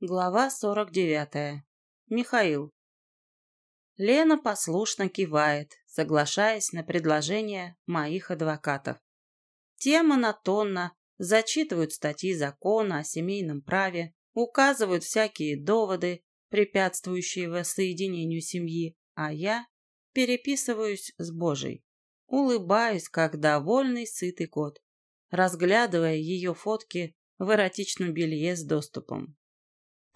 Глава 49. Михаил. Лена послушно кивает, соглашаясь на предложение моих адвокатов. Те монотонно зачитывают статьи закона о семейном праве, указывают всякие доводы, препятствующие воссоединению семьи, а я переписываюсь с Божей. Улыбаюсь, как довольный сытый кот, разглядывая ее фотки в эротичном белье с доступом.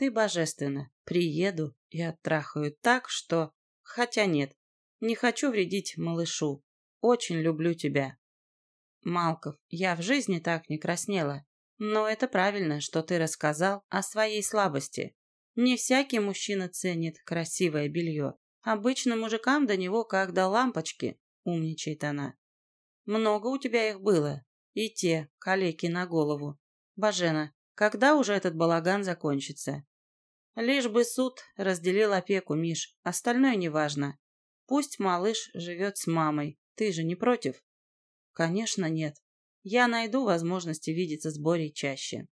Ты божественна. Приеду и оттрахаю так, что... Хотя нет, не хочу вредить малышу. Очень люблю тебя. Малков, я в жизни так не краснела. Но это правильно, что ты рассказал о своей слабости. Не всякий мужчина ценит красивое белье. Обычно мужикам до него как до лампочки, умничает она. Много у тебя их было. И те, калеки на голову. Бажена, когда уже этот балаган закончится? Лишь бы суд разделил опеку, Миш, остальное неважно. Пусть малыш живет с мамой, ты же не против? Конечно, нет. Я найду возможности видеться с Борей чаще.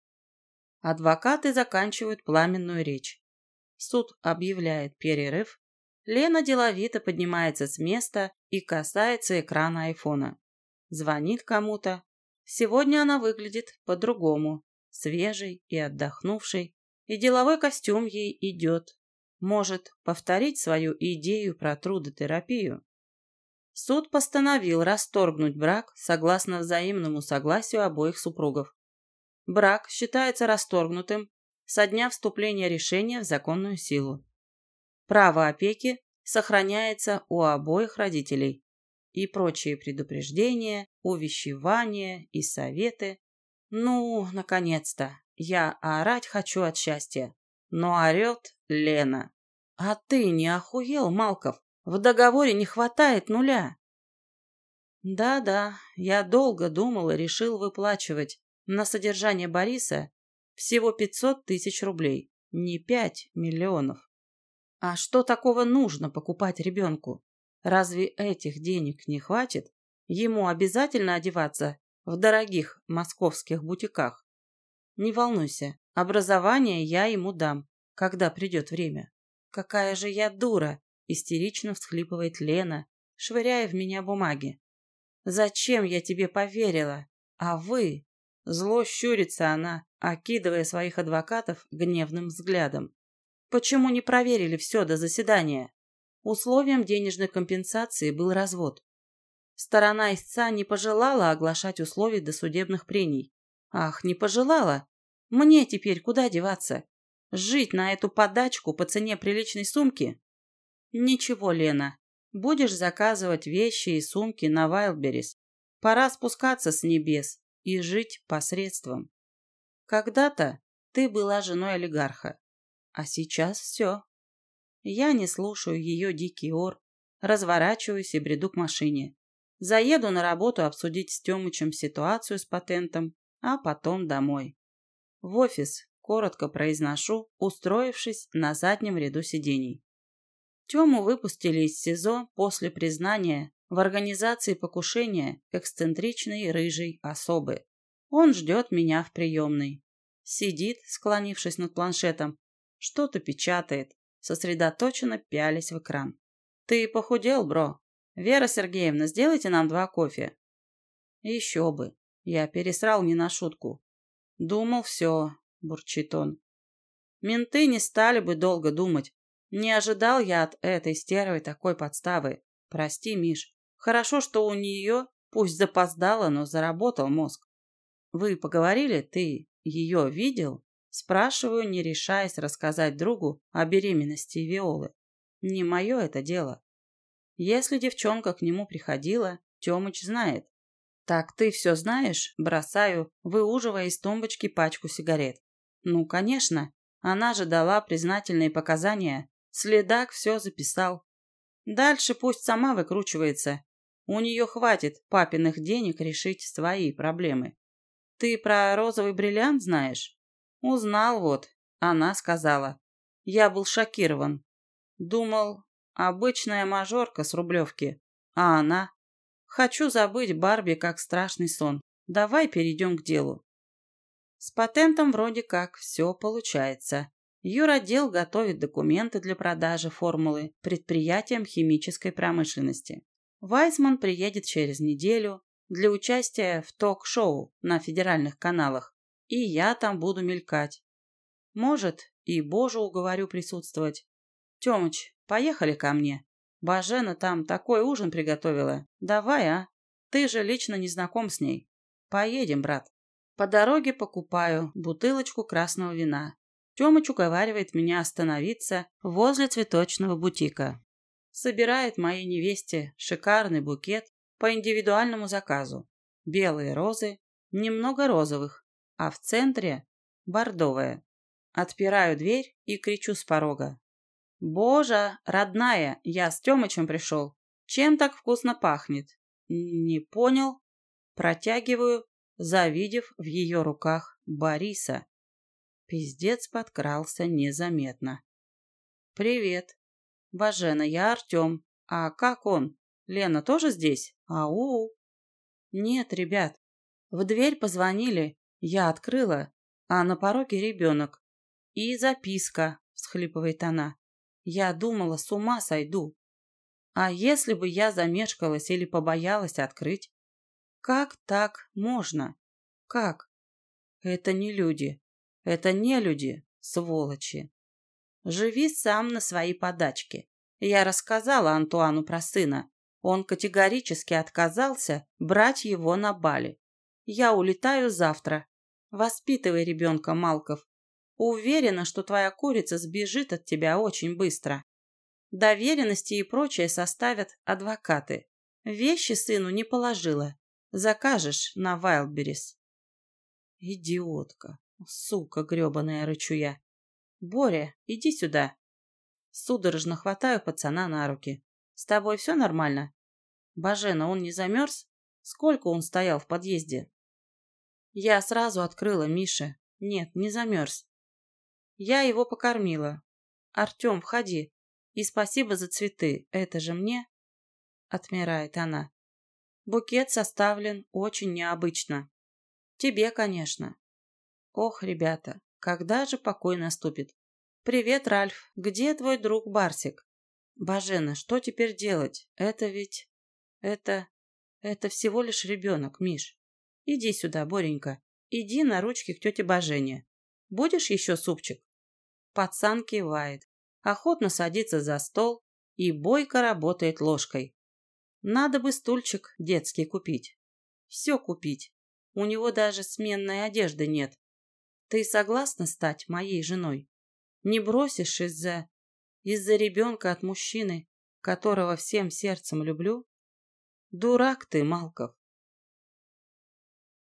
Адвокаты заканчивают пламенную речь. Суд объявляет перерыв. Лена деловито поднимается с места и касается экрана айфона. Звонит кому-то. Сегодня она выглядит по-другому, свежей и отдохнувшей, и деловой костюм ей идет. Может повторить свою идею про трудотерапию. Суд постановил расторгнуть брак согласно взаимному согласию обоих супругов. Брак считается расторгнутым со дня вступления решения в законную силу. Право опеки сохраняется у обоих родителей, и прочие предупреждения, увещевания и советы. Ну, наконец-то, я орать хочу от счастья. Но орет Лена. А ты не охуел, Малков? В договоре не хватает нуля. Да-да, я долго думал и решил выплачивать на содержание Бориса всего 500 тысяч рублей, не 5 миллионов. А что такого нужно покупать ребенку? Разве этих денег не хватит? Ему обязательно одеваться в дорогих московских бутиках? Не волнуйся, образование я ему дам, когда придет время. Какая же я дура! Истерично всхлипывает Лена, швыряя в меня бумаги. Зачем я тебе поверила? А вы? Зло щурится она, окидывая своих адвокатов гневным взглядом. Почему не проверили все до заседания? Условием денежной компенсации был развод. Сторона истца не пожелала оглашать условий досудебных прений. Ах, не пожелала. Мне теперь куда деваться? Жить на эту подачку по цене приличной сумки? Ничего, Лена. Будешь заказывать вещи и сумки на Вайлберис. Пора спускаться с небес и жить посредством. Когда-то ты была женой олигарха, а сейчас все. Я не слушаю ее дикий ор, разворачиваюсь и бреду к машине. Заеду на работу обсудить с Темычем ситуацию с патентом, а потом домой. В офис, коротко произношу, устроившись на заднем ряду сидений. Тему выпустили из СИЗО после признания в организации покушения эксцентричной рыжей особы. Он ждет меня в приемной. Сидит, склонившись над планшетом, что-то печатает, сосредоточенно пялись в экран. «Ты похудел, бро? Вера Сергеевна, сделайте нам два кофе». «Еще бы. Я пересрал не на шутку. Думал, все, бурчит он. Менты не стали бы долго думать. Не ожидал я от этой стервы такой подставы. Прости, Миш. Хорошо, что у нее, пусть запоздало, но заработал мозг. Вы поговорили? Ты ее видел? Спрашиваю, не решаясь рассказать другу о беременности Виолы. Не мое это дело. Если девчонка к нему приходила, Темыч знает. «Так ты все знаешь?» – бросаю, выуживая из тумбочки пачку сигарет. «Ну, конечно. Она же дала признательные показания. Следак все записал. Дальше пусть сама выкручивается. У нее хватит папиных денег решить свои проблемы. Ты про розовый бриллиант знаешь? Узнал вот. Она сказала. Я был шокирован. Думал, обычная мажорка с Рублевки. А она Хочу забыть Барби как страшный сон. Давай перейдем к делу. С патентом вроде как все получается. Юротдел готовит документы для продажи формулы предприятиям химической промышленности. Вайсман приедет через неделю для участия в ток-шоу на федеральных каналах, и я там буду мелькать. Может, и Божу уговорю присутствовать. Тёмыч, поехали ко мне. Бажена там такой ужин приготовила. Давай, а? Ты же лично не знаком с ней. Поедем, брат. По дороге покупаю бутылочку красного вина. Тёмыч уговаривает меня остановиться возле цветочного бутика. Собирает моей невесте шикарный букет по индивидуальному заказу. Белые розы, немного розовых, а в центре – бордовая. Отпираю дверь и кричу с порога. «Боже, родная, я с Тёмычем пришел. Чем так вкусно пахнет?» «Не понял». Протягиваю, завидев в ее руках Бориса. Пиздец подкрался незаметно. «Привет. Бажена, я Артем. А как он? Лена тоже здесь? Ау!» «Нет, ребят. В дверь позвонили. Я открыла, а на пороге ребенок. И записка», — всхлипывает она. «Я думала, с ума сойду. А если бы я замешкалась или побоялась открыть? Как так можно? Как? Это не люди. Это не люди, сволочи. Живи сам на свои подачки. Я рассказала Антуану про сына. Он категорически отказался брать его на Бали. Я улетаю завтра. Воспитывай ребенка, Малков. Уверена, что твоя курица сбежит от тебя очень быстро. Доверенности и прочее составят адвокаты. Вещи сыну не положила. Закажешь на Вайлдберрис. Идиотка. Сука гребаная, рычу я. Боря, иди сюда. Судорожно хватаю пацана на руки. С тобой все нормально? Бажена, он не замерз? Сколько он стоял в подъезде? Я сразу открыла Мише. Нет, не замерз. Я его покормила. Артем, входи. И спасибо за цветы. Это же мне? Отмирает она. Букет составлен очень необычно. Тебе, конечно. Ох, ребята, когда же покой наступит? Привет, Ральф. Где твой друг Барсик? Бажена, что теперь делать? Это ведь... Это... Это всего лишь ребенок, Миш. Иди сюда, Боренька. Иди на ручки к тете Бажене. Будешь еще супчик? Пацан кивает. Охотно садится за стол и бойко работает ложкой. Надо бы стульчик детский купить. Все купить. У него даже сменной одежды нет. Ты согласна стать моей женой? Не бросишь из-за... из-за ребенка от мужчины, которого всем сердцем люблю? Дурак ты, Малков.